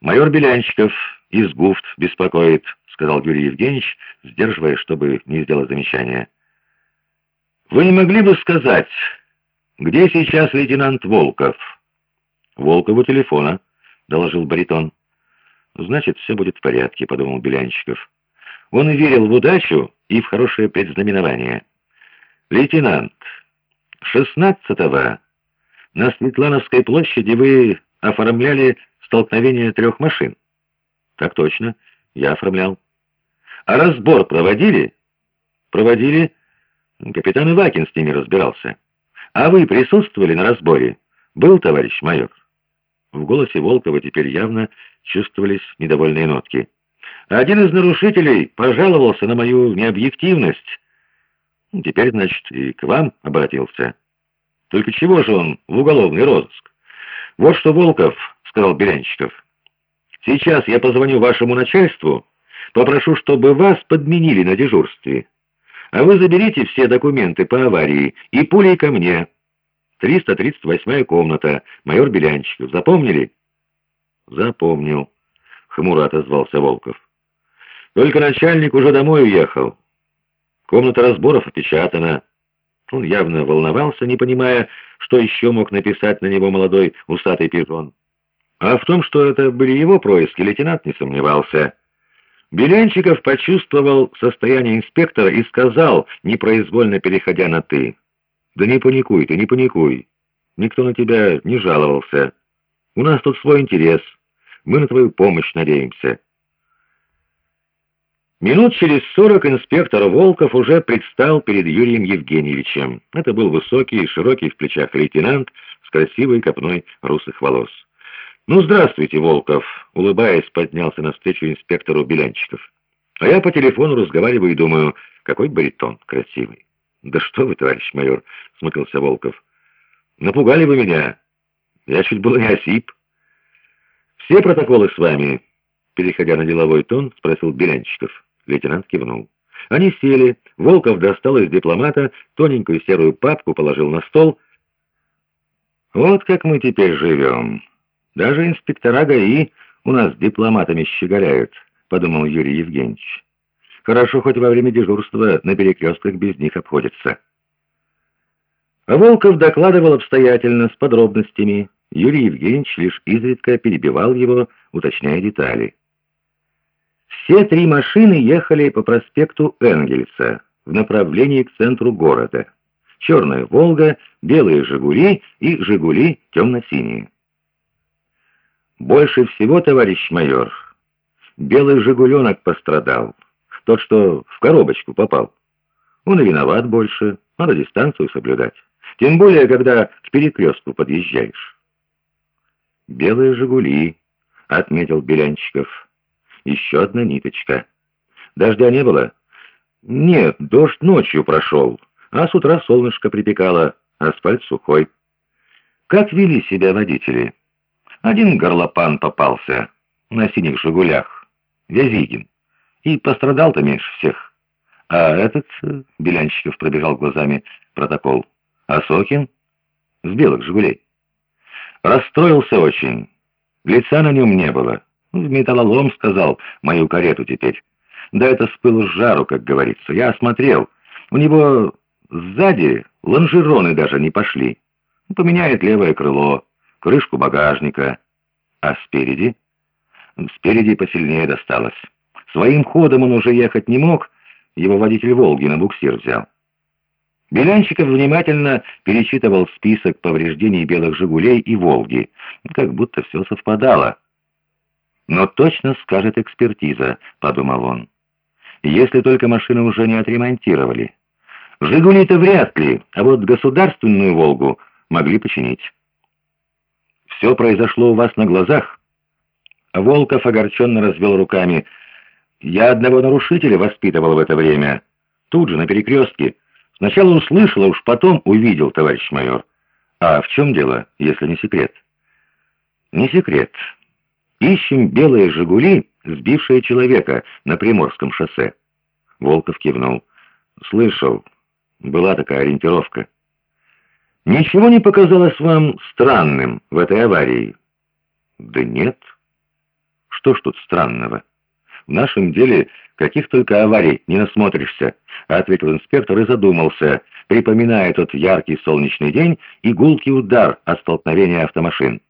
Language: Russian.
Майор Белянчиков из ГУФТ беспокоит, сказал Юрий Евгеньевич, сдерживая, чтобы не сделать замечания. Вы не могли бы сказать, где сейчас лейтенант Волков? Волков у телефона, доложил баритон. Значит, все будет в порядке, подумал Белянчиков. Он верил в удачу и в хорошее предзнаменование. Лейтенант, шестнадцатого на Светлановской площади вы оформляли столкновение трех машин. Так точно, я оформлял. А разбор проводили? Проводили. Капитан Ивакин с ними разбирался. А вы присутствовали на разборе? Был, товарищ майор? В голосе Волкова теперь явно чувствовались недовольные нотки. Один из нарушителей пожаловался на мою необъективность. Теперь, значит, и к вам обратился. Только чего же он в уголовный розыск? Вот что, Волков, — сказал Белянчиков, — сейчас я позвоню вашему начальству, попрошу, чтобы вас подменили на дежурстве. А вы заберите все документы по аварии и пулей ко мне. 338-я комната, майор Белянчиков. Запомнили? Запомнил, — хмуро отозвался Волков. Только начальник уже домой уехал. Комната разборов опечатана. Он явно волновался, не понимая, что еще мог написать на него молодой усатый пижон. А в том, что это были его происки, лейтенант не сомневался. Белянчиков почувствовал состояние инспектора и сказал, непроизвольно переходя на «ты». «Да не паникуй ты, не паникуй. Никто на тебя не жаловался. У нас тут свой интерес. Мы на твою помощь надеемся». Минут через сорок инспектор Волков уже предстал перед Юрием Евгеньевичем. Это был высокий, широкий в плечах лейтенант с красивой копной русых волос. «Ну, здравствуйте, Волков!» — улыбаясь, поднялся навстречу инспектору Белянчиков. «А я по телефону разговариваю и думаю, какой баритон красивый». «Да что вы, товарищ майор!» — смутился Волков. «Напугали вы меня. Я чуть было не осип». «Все протоколы с вами?» — переходя на деловой тон, спросил Белянчиков. Лейтенант кивнул. Они сели. Волков достал из дипломата тоненькую серую папку, положил на стол. «Вот как мы теперь живем. Даже инспектора ГАИ у нас дипломатами щеголяют», — подумал Юрий Евгеньевич. «Хорошо, хоть во время дежурства на перекрестках без них обходится». А Волков докладывал обстоятельно, с подробностями. Юрий Евгеньевич лишь изредка перебивал его, уточняя детали. Все три машины ехали по проспекту Энгельса в направлении к центру города. Черная «Волга», белые «Жигули» и «Жигули» темно-синие. Больше всего, товарищ майор, белый «Жигуленок» пострадал. Тот, что в коробочку попал. Он и виноват больше, надо дистанцию соблюдать. Тем более, когда к перекрестку подъезжаешь. «Белые «Жигули», — отметил Белянчиков. Еще одна ниточка. Дождя не было? Нет, дождь ночью прошел, а с утра солнышко припекало, асфальт сухой. Как вели себя водители? Один горлопан попался на синих «Жигулях», Вязигин, и пострадал-то меньше всех. А этот, э, Белянщиков пробежал глазами протокол, Осокин с белых «Жигулей». Расстроился очень, лица на нем не было. В металлолом, сказал, мою карету теперь. Да это с пылу с жару, как говорится. Я осмотрел. У него сзади лонжероны даже не пошли. Поменяет левое крыло, крышку багажника. А спереди? Спереди посильнее досталось. Своим ходом он уже ехать не мог, его водитель «Волги» на буксир взял. Белянщиков внимательно перечитывал список повреждений белых «Жигулей» и «Волги», как будто все совпадало. «Но точно скажет экспертиза», — подумал он. «Если только машину уже не отремонтировали. «Жигули»-то вряд ли, а вот государственную «Волгу» могли починить». «Все произошло у вас на глазах?» Волков огорченно развел руками. «Я одного нарушителя воспитывал в это время. Тут же, на перекрестке. Сначала услышал, а уж потом увидел, товарищ майор. А в чем дело, если не секрет?» «Не секрет». Ищем белые «Жигули», сбившие человека на Приморском шоссе. Волков кивнул. Слышал. Была такая ориентировка. Ничего не показалось вам странным в этой аварии? Да нет. Что ж тут странного? В нашем деле каких только аварий не насмотришься, ответил инспектор и задумался, припоминая тот яркий солнечный день и гулкий удар от столкновения автомашин.